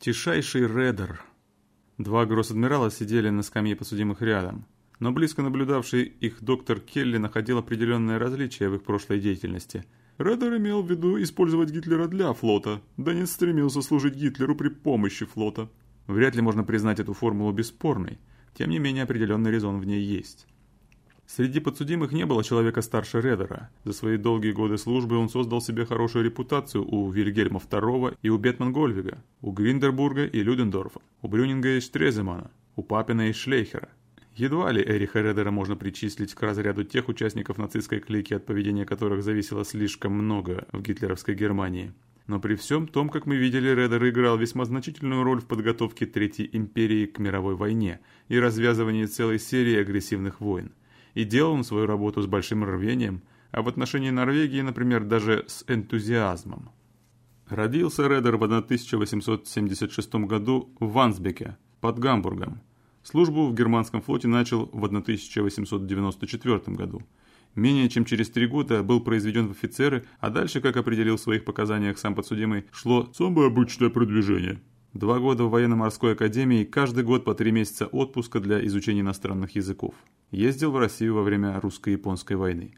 Тишайший Редер. Два гросс-адмирала сидели на скамье подсудимых рядом, но близко наблюдавший их доктор Келли находил определенное различие в их прошлой деятельности. Редер имел в виду использовать Гитлера для флота, да не стремился служить Гитлеру при помощи флота. Вряд ли можно признать эту формулу бесспорной, тем не менее определенный резон в ней есть. Среди подсудимых не было человека старше Редера. За свои долгие годы службы он создал себе хорошую репутацию у Вильгельма II и у Бетман-Гольвига, у Гриндербурга и Людендорфа, у Брюнинга и Штреземана, у Папина и Шлейхера. Едва ли Эриха Редера можно причислить к разряду тех участников нацистской клики, от поведения которых зависело слишком много в гитлеровской Германии. Но при всем том, как мы видели, Редер играл весьма значительную роль в подготовке Третьей империи к мировой войне и развязывании целой серии агрессивных войн и делал он свою работу с большим рвением, а в отношении Норвегии, например, даже с энтузиазмом. Родился Редер в 1876 году в Вансбеке, под Гамбургом. Службу в германском флоте начал в 1894 году. Менее чем через три года был произведен в офицеры, а дальше, как определил в своих показаниях сам подсудимый, шло «самое обычное продвижение». Два года в военно-морской академии, каждый год по три месяца отпуска для изучения иностранных языков. Ездил в Россию во время русско-японской войны.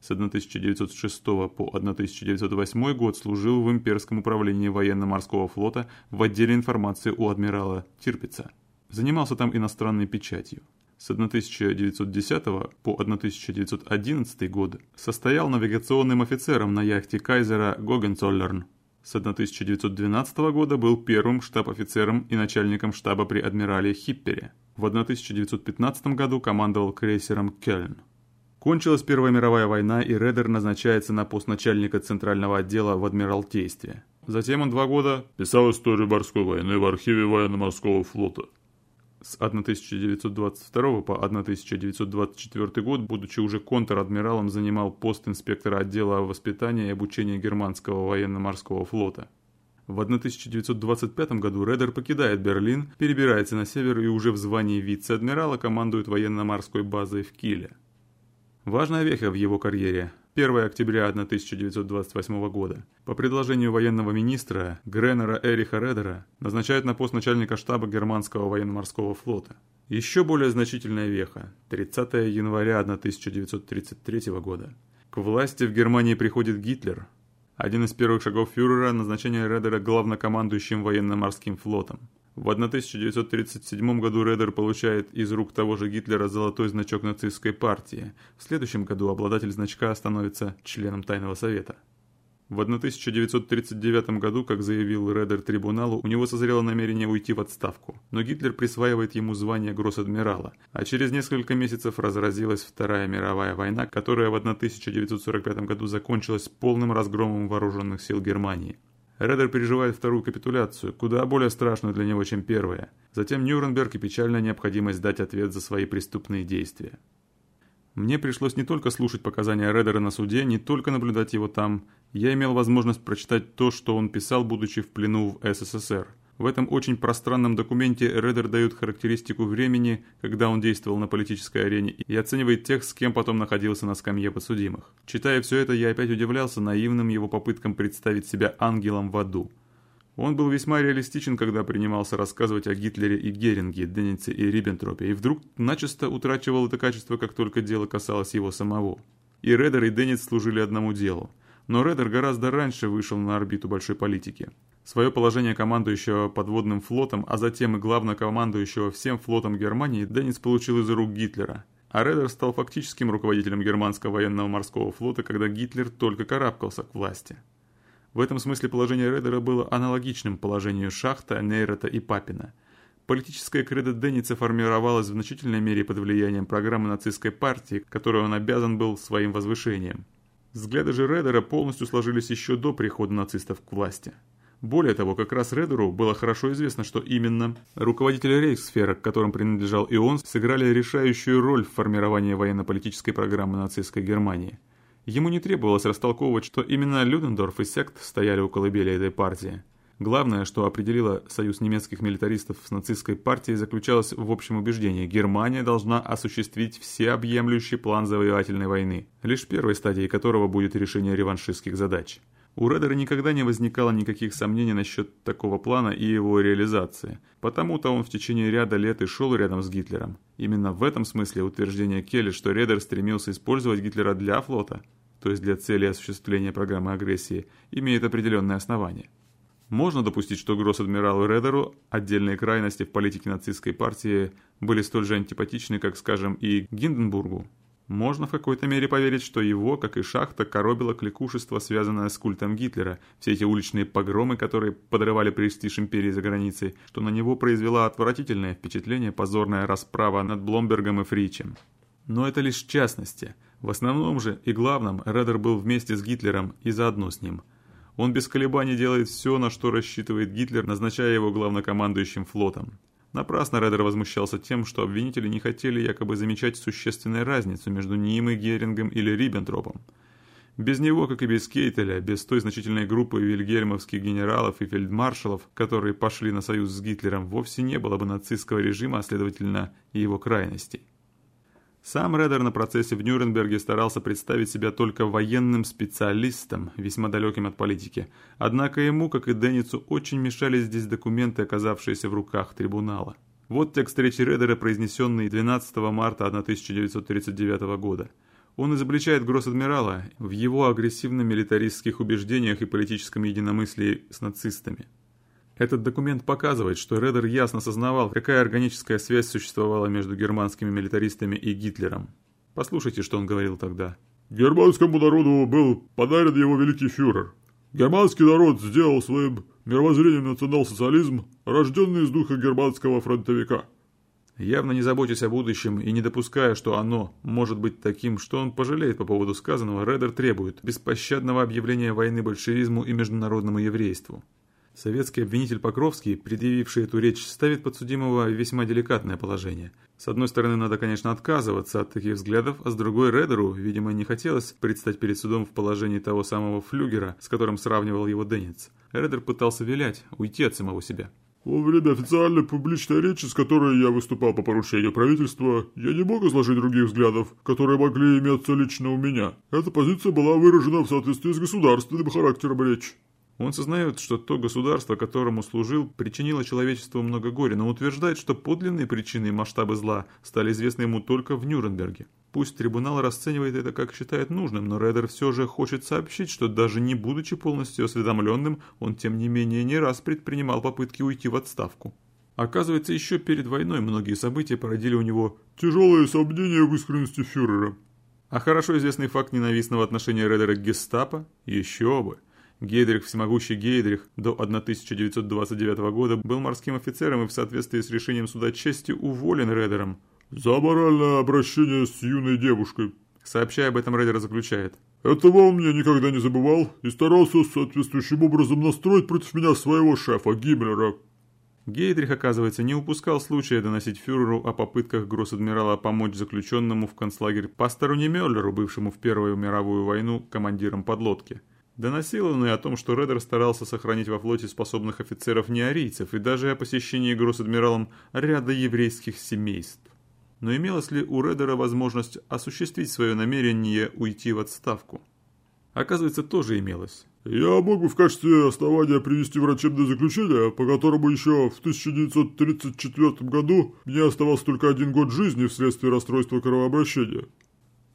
С 1906 по 1908 год служил в имперском управлении военно-морского флота в отделе информации у адмирала Тирпица. Занимался там иностранной печатью. С 1910 по 1911 годы состоял навигационным офицером на яхте кайзера Гогенцоллерн с 1912 года был первым штаб-офицером и начальником штаба при адмирале Хиппере. В 1915 году командовал крейсером «Кельн». Кончилась Первая мировая война, и Редер назначается на пост начальника Центрального отдела в Адмиралтействе. Затем он два года писал историю морской войны в архиве военно-морского флота. С 1922 по 1924 год, будучи уже контр-адмиралом, занимал пост инспектора отдела воспитания и обучения германского военно-морского флота. В 1925 году Редер покидает Берлин, перебирается на север и уже в звании вице-адмирала командует военно-морской базой в Киле. Важная веха в его карьере 1 октября 1928 года. По предложению военного министра Греннера Эриха Редера назначают на пост начальника штаба германского военно-морского флота. Еще более значительная веха – 30 января 1933 года. К власти в Германии приходит Гитлер. Один из первых шагов фюрера – назначение Редера главнокомандующим военно-морским флотом. В 1937 году Редер получает из рук того же Гитлера золотой значок нацистской партии. В следующем году обладатель значка становится членом Тайного Совета. В 1939 году, как заявил Редер трибуналу, у него созрело намерение уйти в отставку, но Гитлер присваивает ему звание гросс-адмирала, а через несколько месяцев разразилась Вторая мировая война, которая в 1945 году закончилась полным разгромом вооруженных сил Германии. Редер переживает вторую капитуляцию, куда более страшную для него, чем первая. Затем Нюрнберг и печальная необходимость дать ответ за свои преступные действия. Мне пришлось не только слушать показания Редера на суде, не только наблюдать его там. Я имел возможность прочитать то, что он писал, будучи в плену в СССР. В этом очень пространном документе Редер дает характеристику времени, когда он действовал на политической арене, и оценивает тех, с кем потом находился на скамье подсудимых. Читая все это, я опять удивлялся наивным его попыткам представить себя ангелом в аду. Он был весьма реалистичен, когда принимался рассказывать о Гитлере и Геринге, Деннице и Риббентропе, и вдруг начисто утрачивал это качество, как только дело касалось его самого. И Редер, и Денниц служили одному делу. Но Редер гораздо раньше вышел на орбиту большой политики. Свое положение командующего подводным флотом, а затем и главнокомандующего всем флотом Германии Деннис получил из рук Гитлера. А Редер стал фактическим руководителем германского военного морского флота, когда Гитлер только карабкался к власти. В этом смысле положение Редера было аналогичным положению Шахта, Нейрета и Папина. Политическая кредо Денница формировалась в значительной мере под влиянием программы нацистской партии, которой он обязан был своим возвышением. Взгляды же Редера полностью сложились еще до прихода нацистов к власти. Более того, как раз Редеру было хорошо известно, что именно руководители рейхсфера, к которым принадлежал и он, сыграли решающую роль в формировании военно-политической программы нацистской Германии. Ему не требовалось растолковывать, что именно Людендорф и Сект стояли у колыбели этой партии. Главное, что определило союз немецких милитаристов с нацистской партией, заключалось в общем убеждении – Германия должна осуществить всеобъемлющий план завоевательной войны, лишь первой стадией которого будет решение реваншистских задач – У Редера никогда не возникало никаких сомнений насчет такого плана и его реализации. Потому-то он в течение ряда лет и шел рядом с Гитлером. Именно в этом смысле утверждение Келли, что Редер стремился использовать Гитлера для флота, то есть для цели осуществления программы агрессии, имеет определенное основание. Можно допустить, что гросс-адмиралу Редеру отдельные крайности в политике нацистской партии были столь же антипатичны, как, скажем, и Гинденбургу. Можно в какой-то мере поверить, что его, как и шахта, коробило кликушество, связанное с культом Гитлера, все эти уличные погромы, которые подрывали престиж империи за границей, что на него произвела отвратительное впечатление позорная расправа над Бломбергом и Фричем. Но это лишь частности. В основном же и главном Редер был вместе с Гитлером и заодно с ним – он без колебаний делает все, на что рассчитывает Гитлер, назначая его главнокомандующим флотом. Напрасно Редер возмущался тем, что обвинители не хотели якобы замечать существенную разницу между ним и Герингом или Риббентропом. Без него, как и без Кейтеля, без той значительной группы вильгельмовских генералов и фельдмаршалов, которые пошли на союз с Гитлером, вовсе не было бы нацистского режима, а следовательно и его крайностей. Сам Редер на процессе в Нюрнберге старался представить себя только военным специалистом, весьма далеким от политики. Однако ему, как и Денницу, очень мешали здесь документы, оказавшиеся в руках трибунала. Вот текст встречи Редера, произнесенный 12 марта 1939 года. Он изобличает гросс-адмирала в его агрессивно-милитаристских убеждениях и политическом единомыслии с нацистами. Этот документ показывает, что Редер ясно сознавал, какая органическая связь существовала между германскими милитаристами и Гитлером. Послушайте, что он говорил тогда. «Германскому народу был подарен его великий фюрер. Германский народ сделал своим мировоззрением национал-социализм, рожденный из духа германского фронтовика». Явно не заботясь о будущем и не допуская, что оно может быть таким, что он пожалеет по поводу сказанного, Редер требует беспощадного объявления войны большевизму и международному еврейству. Советский обвинитель Покровский, предъявивший эту речь, ставит подсудимого в весьма деликатное положение. С одной стороны, надо, конечно, отказываться от таких взглядов, а с другой Редеру, видимо, не хотелось предстать перед судом в положении того самого флюгера, с которым сравнивал его Денниц. Редер пытался вилять, уйти от самого себя. Во время официальной публичной речи, с которой я выступал по поручению правительства, я не мог изложить других взглядов, которые могли иметься лично у меня. Эта позиция была выражена в соответствии с государственным характером речи. Он сознает, что то государство, которому служил, причинило человечеству много горя, но утверждает, что подлинные причины и масштабы зла стали известны ему только в Нюрнберге. Пусть трибунал расценивает это как считает нужным, но Редер все же хочет сообщить, что даже не будучи полностью осведомленным, он тем не менее не раз предпринимал попытки уйти в отставку. Оказывается, еще перед войной многие события породили у него тяжелые сомнения в искренности фюрера. А хорошо известный факт ненавистного отношения Редера к гестапо? Еще бы. Гейдрих, всемогущий Гейдрих, до 1929 года был морским офицером и в соответствии с решением суда чести уволен Редером. «За моральное обращение с юной девушкой», сообщая об этом Редер заключает. «Этого он мне никогда не забывал и старался соответствующим образом настроить против меня своего шефа Гиммлера». Гейдрих, оказывается, не упускал случая доносить фюреру о попытках гросс-адмирала помочь заключенному в концлагерь Пастору Немеллеру, бывшему в Первую мировую войну командиром подлодки. Доносил он и о том, что Редер старался сохранить во флоте способных офицеров-неарийцев и даже о посещении гросс-адмиралом ряда еврейских семейств. Но имелась ли у Редера возможность осуществить свое намерение уйти в отставку? Оказывается, тоже имелось. Я мог бы в качестве основания привести врачебное заключение, по которому еще в 1934 году мне оставался только один год жизни вследствие расстройства кровообращения.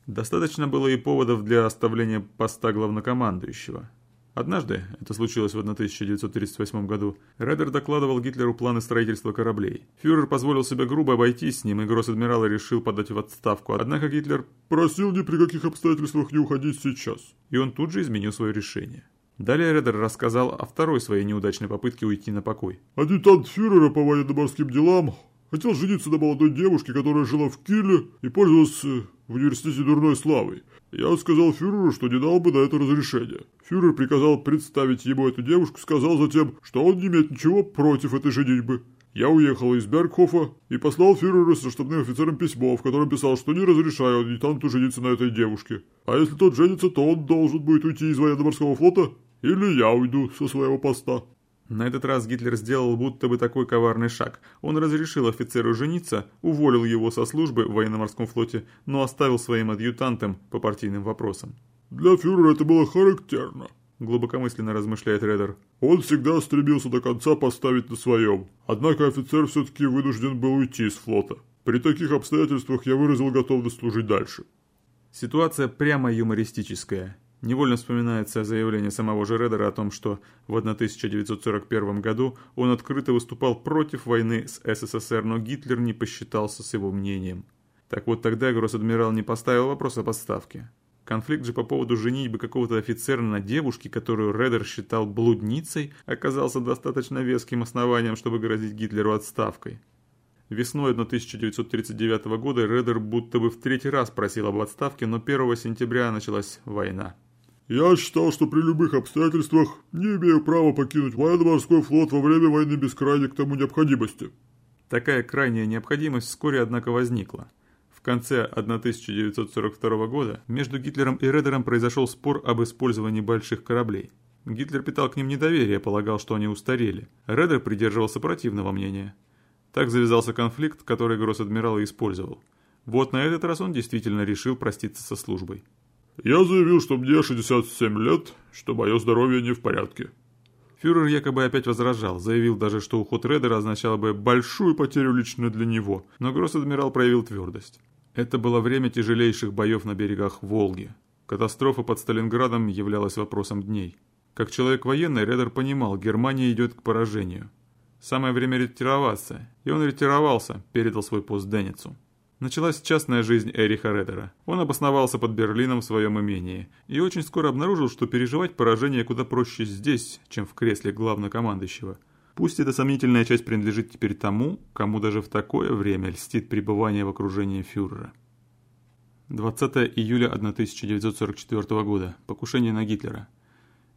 Достаточно было и поводов для оставления поста главнокомандующего. Однажды, это случилось в 1938 году, Редер докладывал Гитлеру планы строительства кораблей. Фюрер позволил себе грубо обойтись с ним, и гросс-адмирал решил подать в отставку. Однако Гитлер просил ни при каких обстоятельствах не уходить сейчас. И он тут же изменил свое решение. Далее Редер рассказал о второй своей неудачной попытке уйти на покой. Адъютант фюрера по военно-морским делам хотел жениться на молодой девушке, которая жила в Киле и пользовалась э, в университете дурной славой. Я сказал фюреру, что не дал бы на это разрешения. Фюрер приказал представить ему эту девушку, сказал затем, что он не имеет ничего против этой женитьбы. Я уехал из Бергхофа и послал фюреру со штабным офицером письмо, в котором писал, что не разрешаю адъютанту жениться на этой девушке. А если тот женится, то он должен будет уйти из военно-морского флота, или я уйду со своего поста. На этот раз Гитлер сделал будто бы такой коварный шаг. Он разрешил офицеру жениться, уволил его со службы в военно-морском флоте, но оставил своим адъютантом по партийным вопросам. Для фюрера это было характерно. глубокомысленно размышляет Редер. Он всегда стремился до конца поставить на своем. Однако офицер все-таки вынужден был уйти из флота. При таких обстоятельствах я выразил готовность служить дальше. Ситуация прямо юмористическая. Невольно вспоминается заявление самого же Редера о том, что в 1941 году он открыто выступал против войны с СССР, но Гитлер не посчитался с его мнением. Так вот тогда гросс-адмирал не поставил вопрос о подставке. Конфликт же по поводу женитьбы какого-то офицера на девушке, которую Редер считал блудницей, оказался достаточно веским основанием, чтобы грозить Гитлеру отставкой. Весной 1939 года Редер будто бы в третий раз просил об отставке, но 1 сентября началась война. Я считал, что при любых обстоятельствах не имею права покинуть военно-морской флот во время войны без крайней к тому необходимости. Такая крайняя необходимость вскоре, однако, возникла. В конце 1942 года между Гитлером и Редером произошел спор об использовании больших кораблей. Гитлер питал к ним недоверие, полагал, что они устарели. Редер придерживался противного мнения. Так завязался конфликт, который гросс-адмирал и использовал. Вот на этот раз он действительно решил проститься со службой. Я заявил, что мне 67 лет, что мое здоровье не в порядке. Фюрер якобы опять возражал, заявил даже, что уход Редера означал бы большую потерю лично для него, но гросс-адмирал проявил твердость. Это было время тяжелейших боев на берегах Волги. Катастрофа под Сталинградом являлась вопросом дней. Как человек военный, Редер понимал, Германия идет к поражению. Самое время ретироваться, и он ретировался, передал свой пост Денницу. Началась частная жизнь Эриха Редера. Он обосновался под Берлином в своем имении и очень скоро обнаружил, что переживать поражение куда проще здесь, чем в кресле главнокомандующего. Пусть эта сомнительная часть принадлежит теперь тому, кому даже в такое время льстит пребывание в окружении фюрера. 20 июля 1944 года. Покушение на Гитлера.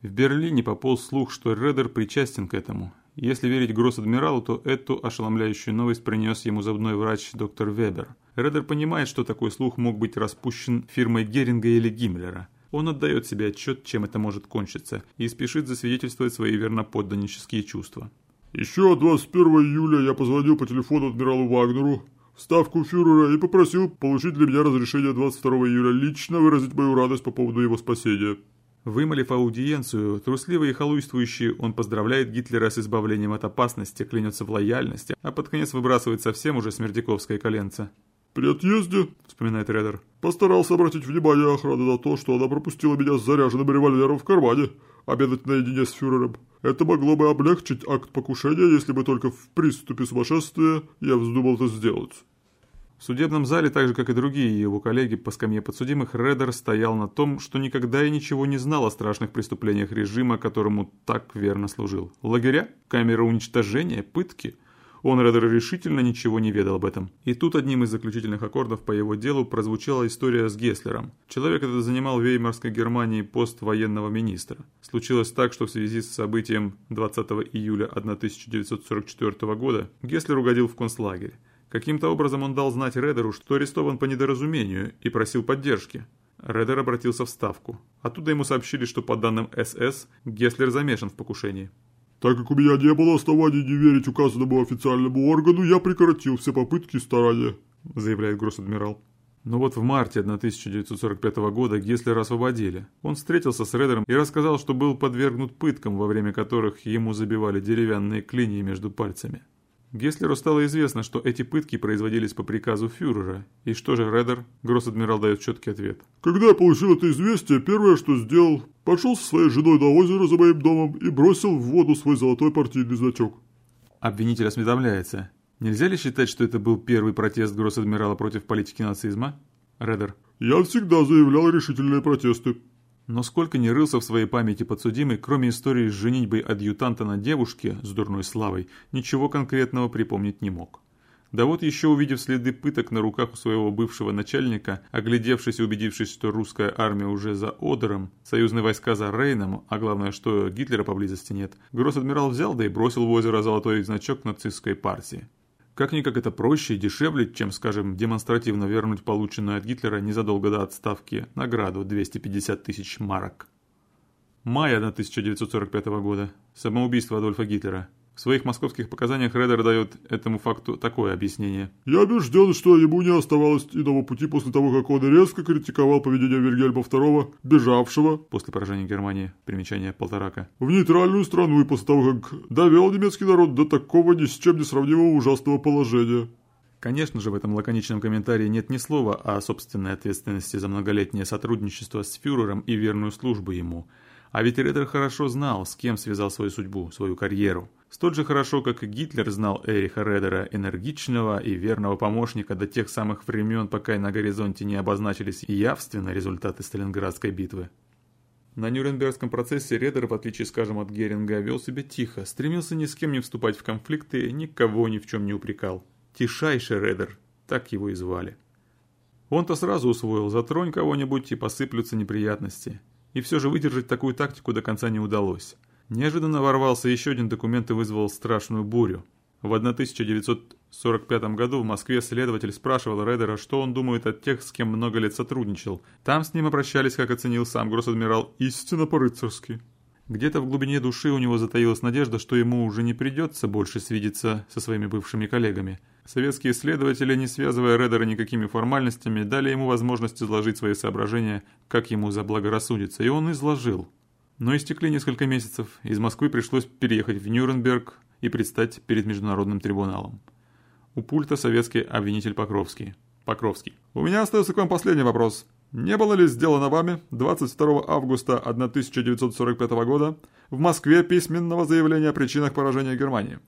В Берлине пополз слух, что Редер причастен к этому, если верить гросс-адмиралу, то эту ошеломляющую новость принес ему зубной врач доктор Вебер. Редер понимает, что такой слух мог быть распущен фирмой Геринга или Гиммлера. Он отдает себе отчет, чем это может кончиться, и спешит засвидетельствовать свои верноподданнические чувства. «Еще 21 июля я позвонил по телефону адмиралу Вагнеру, ставку фюрера и попросил получить для меня разрешение 22 июля лично выразить мою радость по поводу его спасения». Вымолив аудиенцию, трусливый и халуйствующий, он поздравляет Гитлера с избавлением от опасности, клянется в лояльности, а под конец выбрасывает совсем уже смердяковское коленце. «При отъезде», — вспоминает Редер, — «постарался обратить внимание охраны на то, что она пропустила меня с заряженным револьвером в кармане, обедать наедине с фюрером. Это могло бы облегчить акт покушения, если бы только в приступе сумасшествия я вздумал это сделать». В судебном зале, так же как и другие его коллеги по скамье подсудимых, Редер стоял на том, что никогда и ничего не знал о страшных преступлениях режима, которому так верно служил. Лагеря, камеры уничтожения, пытки. Он, Редер, решительно ничего не ведал об этом. И тут одним из заключительных аккордов по его делу прозвучала история с Гесслером. Человек этот занимал в Веймарской Германии пост военного министра. Случилось так, что в связи с событием 20 июля 1944 года Гесслер угодил в концлагерь. Каким-то образом он дал знать Редеру, что арестован по недоразумению, и просил поддержки. Редер обратился в Ставку. Оттуда ему сообщили, что по данным СС, Гесслер замешан в покушении. «Так как у меня не было оснований не верить указанному официальному органу, я прекратил все попытки и старания», заявляет гросс-адмирал. Но вот в марте 1945 года Гесслера освободили. Он встретился с Редером и рассказал, что был подвергнут пыткам, во время которых ему забивали деревянные клинья между пальцами. Гесслеру стало известно, что эти пытки производились по приказу фюрера. И что же Редер? Гросс-адмирал дает четкий ответ. «Когда я получил это известие, первое, что сделал, пошел со своей женой на озеро за моим домом и бросил в воду свой золотой партийный значок». Обвинитель осведомляется. Нельзя ли считать, что это был первый протест Гросс-адмирала против политики нацизма? Редер. «Я всегда заявлял решительные протесты», но сколько ни рылся в своей памяти подсудимый, кроме истории с женитьбой адъютанта на девушке с дурной славой, ничего конкретного припомнить не мог. Да вот еще увидев следы пыток на руках у своего бывшего начальника, оглядевшись и убедившись, что русская армия уже за Одером, союзные войска за Рейном, а главное, что Гитлера поблизости нет, гросс-адмирал взял да и бросил в озеро золотой значок нацистской партии. Как-никак это проще и дешевле, чем, скажем, демонстративно вернуть полученную от Гитлера незадолго до отставки награду 250 тысяч марок. Мая 1945 года. Самоубийство Адольфа Гитлера. В своих московских показаниях Редер дает этому факту такое объяснение. «Я убежден, что ему не оставалось иного пути после того, как он резко критиковал поведение Вильгельма II, бежавшего после поражения Германии, примечание Полторака, в нейтральную страну и после того, как довел немецкий народ до такого ни с чем не сравнимого ужасного положения». Конечно же, в этом лаконичном комментарии нет ни слова о собственной ответственности за многолетнее сотрудничество с фюрером и верную службу ему. А ведь Редер хорошо знал, с кем связал свою судьбу, свою карьеру. Столь же хорошо, как и Гитлер знал Эриха Редера, энергичного и верного помощника до тех самых времен, пока и на горизонте не обозначились явственно результаты Сталинградской битвы. На Нюрнбергском процессе Редер, в отличие, скажем, от Геринга, вел себя тихо, стремился ни с кем не вступать в конфликты, никого ни в чем не упрекал. Тишайший Редер, так его и звали. Он-то сразу усвоил, затронь кого-нибудь и посыплются неприятности. И все же выдержать такую тактику до конца не удалось. Неожиданно ворвался еще один документ и вызвал страшную бурю. В 1945 году в Москве следователь спрашивал Редера, что он думает о тех, с кем много лет сотрудничал. Там с ним обращались, как оценил сам гросс-адмирал, истинно по-рыцарски. Где-то в глубине души у него затаилась надежда, что ему уже не придется больше свидеться со своими бывшими коллегами – Советские следователи, не связывая Редера никакими формальностями, дали ему возможность изложить свои соображения, как ему заблагорассудится, и он изложил. Но истекли несколько месяцев, из Москвы пришлось переехать в Нюрнберг и предстать перед Международным трибуналом. У пульта советский обвинитель Покровский. Покровский. «У меня остается к вам последний вопрос. Не было ли сделано вами 22 августа 1945 года в Москве письменного заявления о причинах поражения Германии?»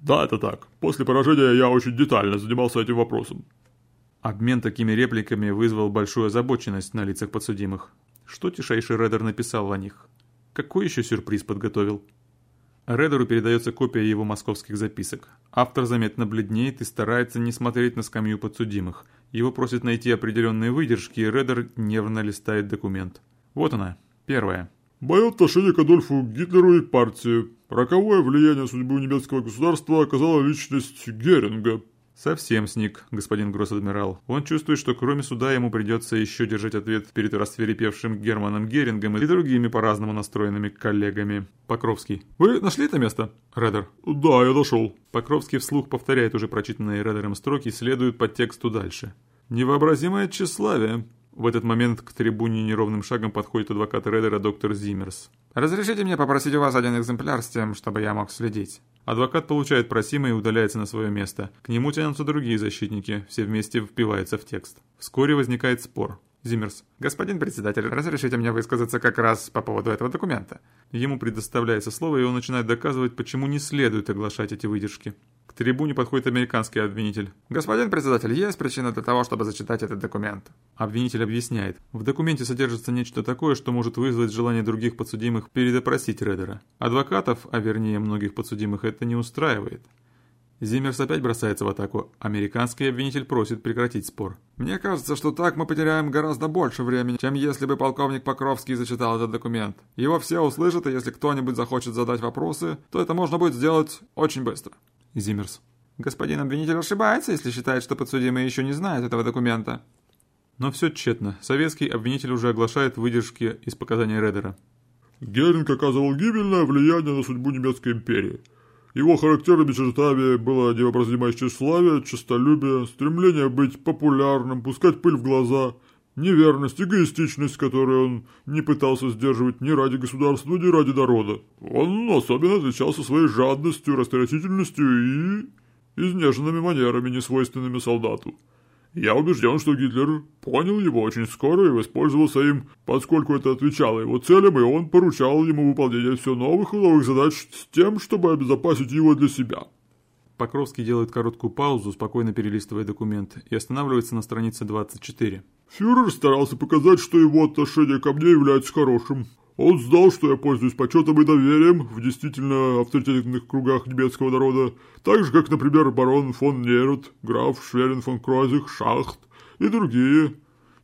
Да, это так. После поражения я очень детально занимался этим вопросом. Обмен такими репликами вызвал большую озабоченность на лицах подсудимых. Что тишайший Редер написал о них? Какой еще сюрприз подготовил? Редеру передается копия его московских записок. Автор заметно бледнеет и старается не смотреть на скамью подсудимых. Его просят найти определенные выдержки, и Редер нервно листает документ. Вот она, первая. Мое отношение к Адольфу Гитлеру и партии. Роковое влияние судьбы немецкого государства оказала личность Геринга. Совсем сник, господин гросс-адмирал. Он чувствует, что кроме суда ему придется еще держать ответ перед расцверепевшим Германом Герингом и другими по-разному настроенными коллегами. Покровский. Вы нашли это место? Редер. Да, я нашел. Покровский вслух повторяет уже прочитанные Редером строки, следует по тексту дальше. Невообразимое тщеславие. В этот момент к трибуне неровным шагом подходит адвокат Редера доктор Зиммерс. «Разрешите мне попросить у вас один экземпляр с тем, чтобы я мог следить?» Адвокат получает просимое и удаляется на свое место. К нему тянутся другие защитники, все вместе впиваются в текст. Вскоре возникает спор. Зиммерс. «Господин председатель, разрешите мне высказаться как раз по поводу этого документа?» Ему предоставляется слово, и он начинает доказывать, почему не следует оглашать эти выдержки. К трибуне подходит американский обвинитель. «Господин председатель, есть причина для того, чтобы зачитать этот документ?» Обвинитель объясняет. В документе содержится нечто такое, что может вызвать желание других подсудимых передопросить Редера. Адвокатов, а вернее многих подсудимых, это не устраивает. Зиммерс опять бросается в атаку. Американский обвинитель просит прекратить спор. «Мне кажется, что так мы потеряем гораздо больше времени, чем если бы полковник Покровский зачитал этот документ. Его все услышат, и если кто-нибудь захочет задать вопросы, то это можно будет сделать очень быстро». Зиммерс. «Господин обвинитель ошибается, если считает, что подсудимый еще не знает этого документа». Но все тщетно. Советский обвинитель уже оглашает выдержки из показаний Редера. Геринг оказывал гибельное влияние на судьбу немецкой империи. Его характерными чертами было невообразимое тщеславие, честолюбие, стремление быть популярным, пускать пыль в глаза, неверность, эгоистичность, которую он не пытался сдерживать ни ради государства, ни ради народа. Он особенно отличался своей жадностью, растратительностью и изнеженными манерами, несвойственными солдату. Я убежден, что Гитлер понял его очень скоро и воспользовался им, поскольку это отвечало его целям, и он поручал ему выполнение все новых и новых задач с тем, чтобы обезопасить его для себя. Покровский делает короткую паузу, спокойно перелистывая документ, и останавливается на странице 24. Фюрер старался показать, что его отношение ко мне является хорошим. Он знал, что я пользуюсь почетом и доверием в действительно авторитетных кругах немецкого народа, так же, как, например, барон фон Нерут, граф Шверин фон Крозих, Шахт и другие,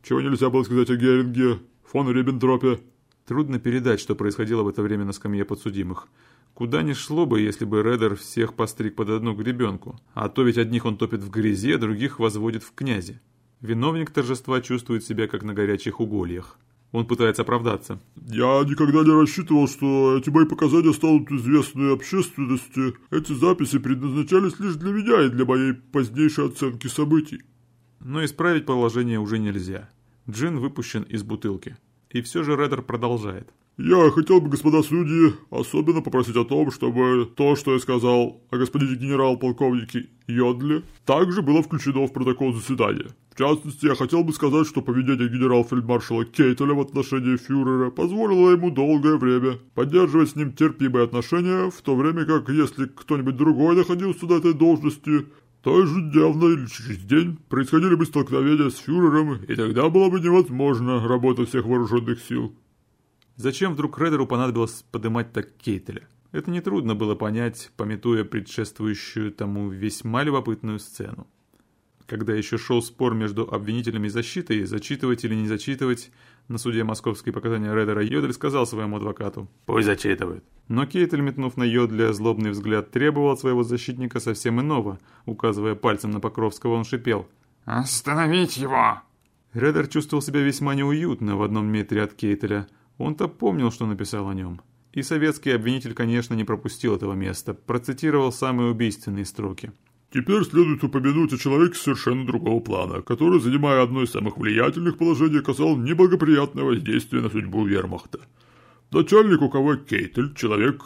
чего нельзя было сказать о Геринге, фон Риббентропе. Трудно передать, что происходило в это время на скамье подсудимых. Куда ни шло бы, если бы Редер всех постриг под одну гребенку, а то ведь одних он топит в грязи, а других возводит в князи. Виновник торжества чувствует себя как на горячих угольях. Он пытается оправдаться. «Я никогда не рассчитывал, что эти мои показания станут известны общественности. Эти записи предназначались лишь для меня и для моей позднейшей оценки событий». Но исправить положение уже нельзя. Джин выпущен из бутылки. И все же Реддер продолжает. Я хотел бы, господа судьи, особенно попросить о том, чтобы то, что я сказал о господине генерал-полковнике Йодле, также было включено в протокол заседания. В частности, я хотел бы сказать, что поведение генерал-фельдмаршала Кейтеля в отношении фюрера позволило ему долгое время поддерживать с ним терпимые отношения, в то время как, если кто-нибудь другой находился на этой должности, то ежедневно или через день происходили бы столкновения с фюрером, и тогда было бы невозможно работа всех вооруженных сил. Зачем вдруг Редеру понадобилось подымать так Кейтеля? Это нетрудно было понять, пометуя предшествующую тому весьма любопытную сцену. Когда еще шел спор между обвинителями и защитой, зачитывать или не зачитывать, на суде московские показания Редера Йодель сказал своему адвокату «Пусть зачитывают». Но Кейтель, метнув на Йодля злобный взгляд, требовал от своего защитника совсем иного. Указывая пальцем на Покровского, он шипел «Остановить его!». Редер чувствовал себя весьма неуютно в одном метре от Кейтеля – он-то помнил, что написал о нем. И советский обвинитель, конечно, не пропустил этого места, процитировал самые убийственные строки. Теперь следует упомянуть о человеке совершенно другого плана, который, занимая одно из самых влиятельных положений, оказал неблагоприятное воздействие на судьбу вермахта. Начальник УКВ Кейтель, человек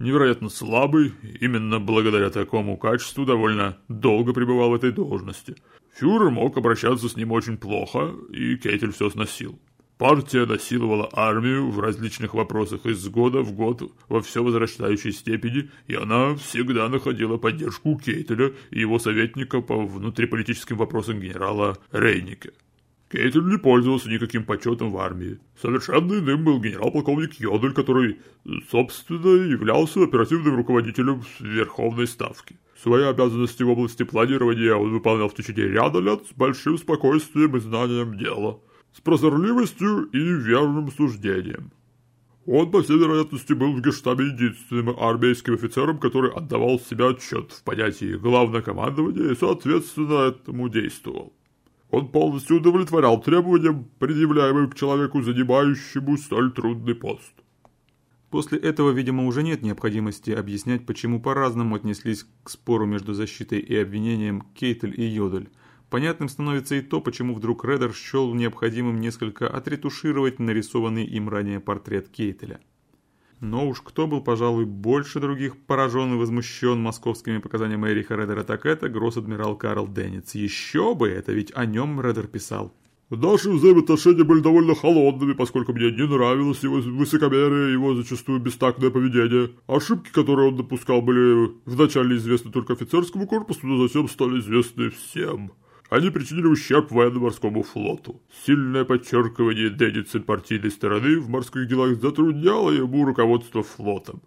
невероятно слабый, именно благодаря такому качеству довольно долго пребывал в этой должности. Фюрер мог обращаться с ним очень плохо, и Кейтель все сносил. Партия насиловала армию в различных вопросах из года в год во все возрастающей степени, и она всегда находила поддержку Кейтеля и его советника по внутриполитическим вопросам генерала Рейника. Кейтель не пользовался никаким почетом в армии. Совершенно иным был генерал-полковник Йодель, который, собственно, являлся оперативным руководителем Верховной Ставки. Свои обязанности в области планирования он выполнял в течение ряда лет с большим спокойствием и знанием дела с прозорливостью и верным суждением. Он, по всей вероятности, был в гештабе единственным армейским офицером, который отдавал себе отчет в понятии главнокомандования и, соответственно, этому действовал. Он полностью удовлетворял требованиям, предъявляемым к человеку, занимающему столь трудный пост. После этого, видимо, уже нет необходимости объяснять, почему по-разному отнеслись к спору между защитой и обвинением Кейтель и Йодель – Понятным становится и то, почему вдруг Редер счел необходимым несколько отретушировать нарисованный им ранее портрет Кейтеля. Но уж кто был, пожалуй, больше других поражен и возмущен московскими показаниями Эриха Редера, так это гросс-адмирал Карл Денниц. Еще бы, это ведь о нем Редер писал. Наши взаимоотношения были довольно холодными, поскольку мне не нравилось его высокомерие, его зачастую бестактное поведение. Ошибки, которые он допускал, были вначале известны только офицерскому корпусу, но затем стали известны всем. Они причинили ущерб военно-морскому флоту. Сильное подчеркивание Денниса партийной стороны в морских делах затрудняло ему руководство флотом.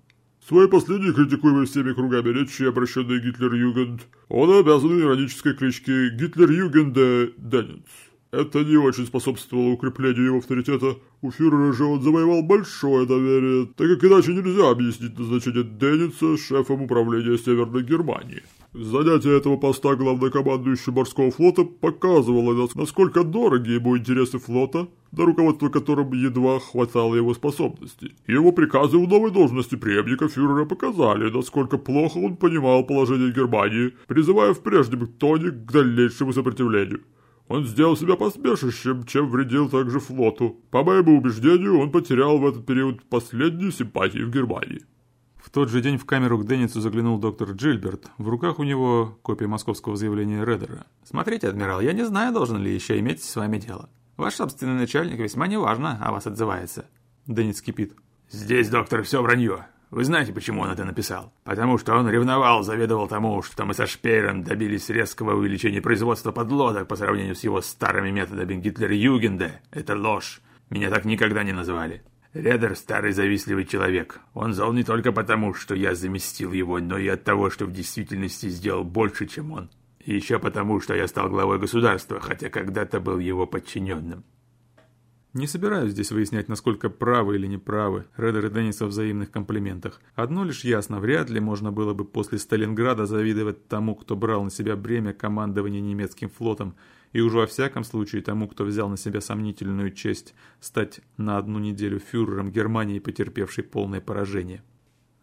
Свои последние критикуемые всеми кругами речи, обращенные Гитлер-Югенд, он обязан иронической кличке Гитлер-Югенде Денниц. Это не очень способствовало укреплению его авторитета. У фюрера же он завоевал большое доверие, так как иначе нельзя объяснить назначение Денница шефом управления Северной Германии. Занятие этого поста главнокомандующего морского флота показывало, насколько дороги ему интересы флота, до руководства которым едва хватало его способностей. Его приказы в новой должности преемника фюрера показали, насколько плохо он понимал положение Германии, призывая в прежнем тоне к дальнейшему сопротивлению. Он сделал себя посмешищем, чем вредил также флоту. По моему убеждению, он потерял в этот период последние симпатии в Германии. В тот же день в камеру к Денницу заглянул доктор Джильберт. В руках у него копия московского заявления Редера. «Смотрите, адмирал, я не знаю, должен ли еще иметь с вами дело. Ваш собственный начальник весьма неважно о вас отзывается». Денниц кипит. «Здесь, доктор, все вранье. Вы знаете, почему он это написал? Потому что он ревновал, заведовал тому, что мы со Шпеером добились резкого увеличения производства подлодок по сравнению с его старыми методами Гитлер-Югенда. Это ложь. Меня так никогда не называли. Редер – старый завистливый человек. Он зол не только потому, что я заместил его, но и от того, что в действительности сделал больше, чем он. И еще потому, что я стал главой государства, хотя когда-то был его подчиненным. Не собираюсь здесь выяснять, насколько правы или неправы Редер и Деннис во взаимных комплиментах. Одно лишь ясно, вряд ли можно было бы после Сталинграда завидовать тому, кто брал на себя бремя командования немецким флотом и уже во всяком случае тому, кто взял на себя сомнительную честь стать на одну неделю фюрером Германии, потерпевшей полное поражение.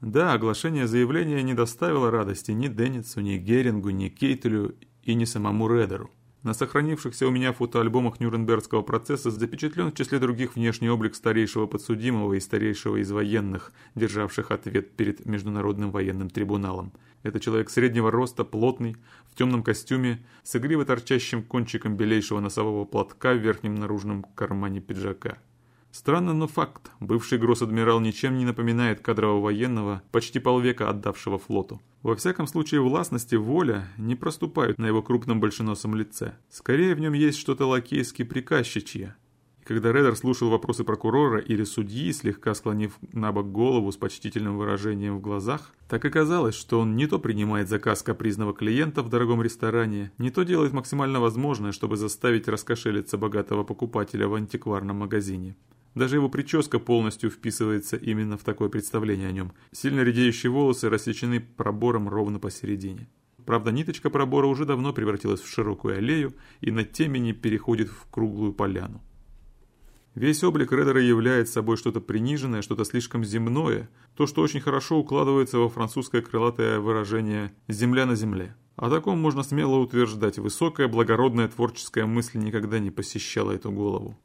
Да, оглашение заявления не доставило радости ни Денницу, ни Герингу, ни Кейтелю и ни самому Редеру. На сохранившихся у меня фотоальбомах Нюрнбергского процесса запечатлен в числе других внешний облик старейшего подсудимого и старейшего из военных, державших ответ перед Международным военным трибуналом. Это человек среднего роста, плотный, в темном костюме, с игриво торчащим кончиком белейшего носового платка в верхнем наружном кармане пиджака. Странно, но факт. Бывший гросс-адмирал ничем не напоминает кадрового военного, почти полвека отдавшего флоту. Во всяком случае, властность и воля не проступают на его крупном большеносом лице. Скорее, в нем есть что-то лакейски приказчичье. И когда Редер слушал вопросы прокурора или судьи, слегка склонив на бок голову с почтительным выражением в глазах, так и казалось, что он не то принимает заказ капризного клиента в дорогом ресторане, не то делает максимально возможное, чтобы заставить раскошелиться богатого покупателя в антикварном магазине. Даже его прическа полностью вписывается именно в такое представление о нем. Сильно редеющие волосы рассечены пробором ровно посередине. Правда, ниточка пробора уже давно превратилась в широкую аллею и на темени переходит в круглую поляну. Весь облик Редера является собой что-то приниженное, что-то слишком земное, то, что очень хорошо укладывается во французское крылатое выражение «земля на земле». О таком можно смело утверждать, высокая благородная творческая мысль никогда не посещала эту голову.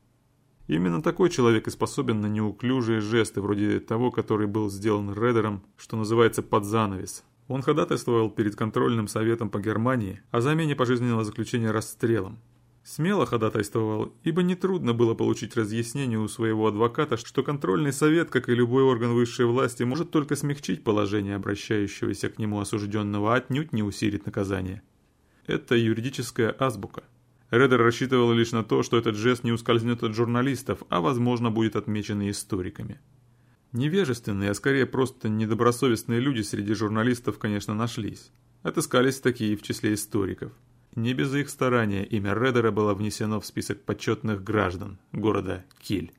Именно такой человек и способен на неуклюжие жесты, вроде того, который был сделан Редером, что называется под занавес. Он ходатайствовал перед контрольным советом по Германии о замене пожизненного заключения расстрелом. Смело ходатайствовал, ибо нетрудно было получить разъяснение у своего адвоката, что контрольный совет, как и любой орган высшей власти, может только смягчить положение обращающегося к нему осужденного, а отнюдь не усилить наказание. Это юридическая азбука. Редер рассчитывал лишь на то, что этот жест не ускользнет от журналистов, а возможно будет отмечен и историками. Невежественные, а скорее просто недобросовестные люди среди журналистов, конечно, нашлись. Отыскались такие в числе историков. Не без их старания имя Редера было внесено в список почетных граждан города Киль.